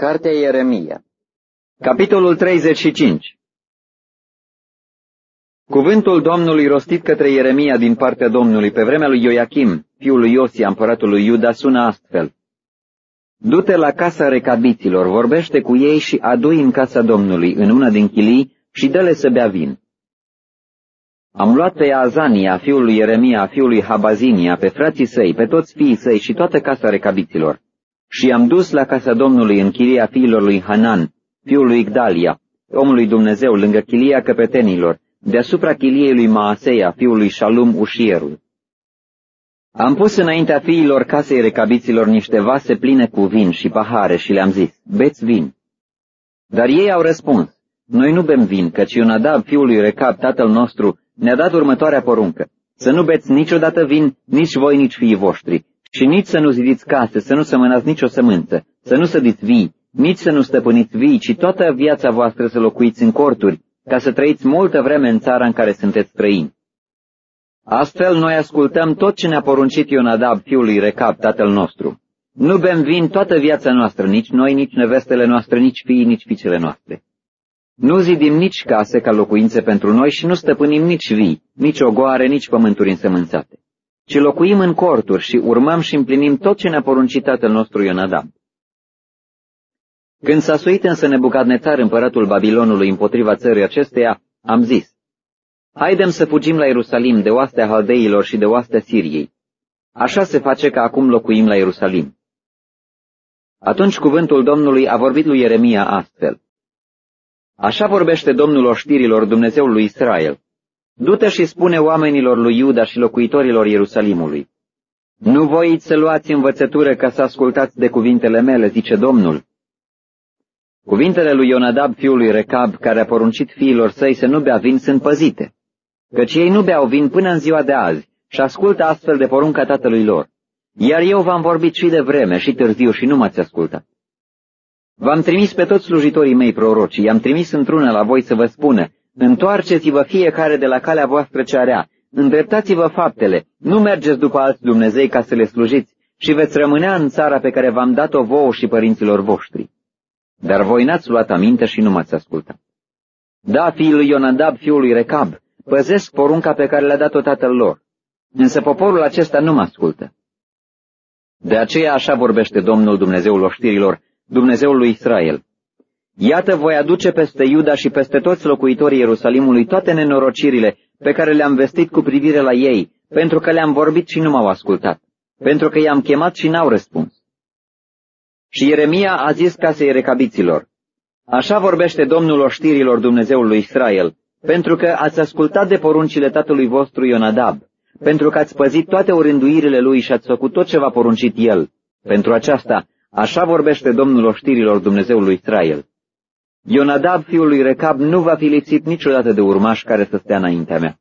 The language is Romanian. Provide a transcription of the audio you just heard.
Cartea Ieremia Capitolul 35 Cuvântul Domnului rostit către Ieremia din partea Domnului pe vremea lui Ioachim, fiul lui Iosia, împăratul lui Iuda, sună astfel. Du-te la casa recabiților, vorbește cu ei și adu-i în casa Domnului, în una din chilii, și dă-le să bea vin. Am luat pe Azania, fiul lui Ieremia, fiul lui Habazinia, pe frații săi, pe toți fiii săi și toată casa recabiților și am dus la casa Domnului în chilia fiilor lui Hanan, fiul lui Igdalia, omului Dumnezeu, lângă chilia căpetenilor, deasupra chiliei lui Maaseia, fiul lui Shalum Ușierul. Am pus înaintea fiilor casei recabiților niște vase pline cu vin și pahare și le-am zis, beți vin. Dar ei au răspuns, noi nu bem vin, căci Ionadab, fiul lui Recab, tatăl nostru, ne-a dat următoarea poruncă, să nu beți niciodată vin, nici voi, nici fiii voștri, și nici să nu zidiți case, să nu sămânați nicio sămânță, să nu sădiți vii, nici să nu stăpâniți vii, ci toată viața voastră să locuiți în corturi, ca să trăiți multă vreme în țara în care sunteți străini. Astfel noi ascultăm tot ce ne-a poruncit Ionadab, fiul lui Recab, tatăl nostru. Nu bem vin toată viața noastră, nici noi, nici nevestele noastre, nici fiii, nici fiicele noastre. Nu zidim nici case ca locuințe pentru noi și nu stăpânim nici vii, nici ogoare, nici pământuri însămânțate ci locuim în corturi și urmăm și împlinim tot ce ne-a poruncit tatăl nostru Ionadab. Când s-a suit însă Nebucadnețar împăratul Babilonului împotriva țării acesteia, am zis, Haidem să fugim la Ierusalim de oastea Haldeilor și de oastea Siriei. Așa se face că acum locuim la Ierusalim. Atunci cuvântul Domnului a vorbit lui Ieremia astfel. Așa vorbește Domnul oștirilor Dumnezeul lui Israel. Du-te și spune oamenilor lui Iuda și locuitorilor Ierusalimului. Nu voiți să luați învățătură ca să ascultați de cuvintele mele, zice Domnul. Cuvintele lui Ionadab, fiul lui Recab, care a poruncit fiilor săi să nu bea vin, sunt păzite, căci ei nu beau vin până în ziua de azi și ascultă astfel de porunca tatălui lor. Iar eu v-am vorbit și de vreme și târziu și nu m-ați ascultat. V-am trimis pe toți slujitorii mei proroci, i-am trimis într-una la voi să vă spună, Întoarceți-vă fiecare de la calea voastră cea rea, îndreptați-vă faptele, nu mergeți după alți Dumnezei ca să le slujiți și veți rămânea în țara pe care v-am dat-o vouă și părinților voștri. Dar voi n-ați luat aminte și nu m-ați ascultat. Da, fiul lui Ionadab, fiul lui Recab, păzesc porunca pe care le-a dat-o tatăl lor, însă poporul acesta nu mă ascultă. De aceea așa vorbește Domnul Dumnezeul oștirilor, Dumnezeul lui Israel. Iată voi aduce peste Iuda și peste toți locuitorii Ierusalimului toate nenorocirile pe care le-am vestit cu privire la ei, pentru că le-am vorbit și nu m-au ascultat, pentru că i-am chemat și n-au răspuns. Și Ieremia a zis casei recabiților, Așa vorbește Domnul oștirilor Dumnezeul lui Israel, pentru că ați ascultat de poruncile tatălui vostru Ionadab, pentru că ați păzit toate orânduirile lui și ați făcut tot ce v-a poruncit el. Pentru aceasta, așa vorbește Domnul oștirilor Dumnezeul lui Israel. Ionadab, fiul lui Recab, nu va fi lipsit niciodată de urmaș care să stea înaintea mea.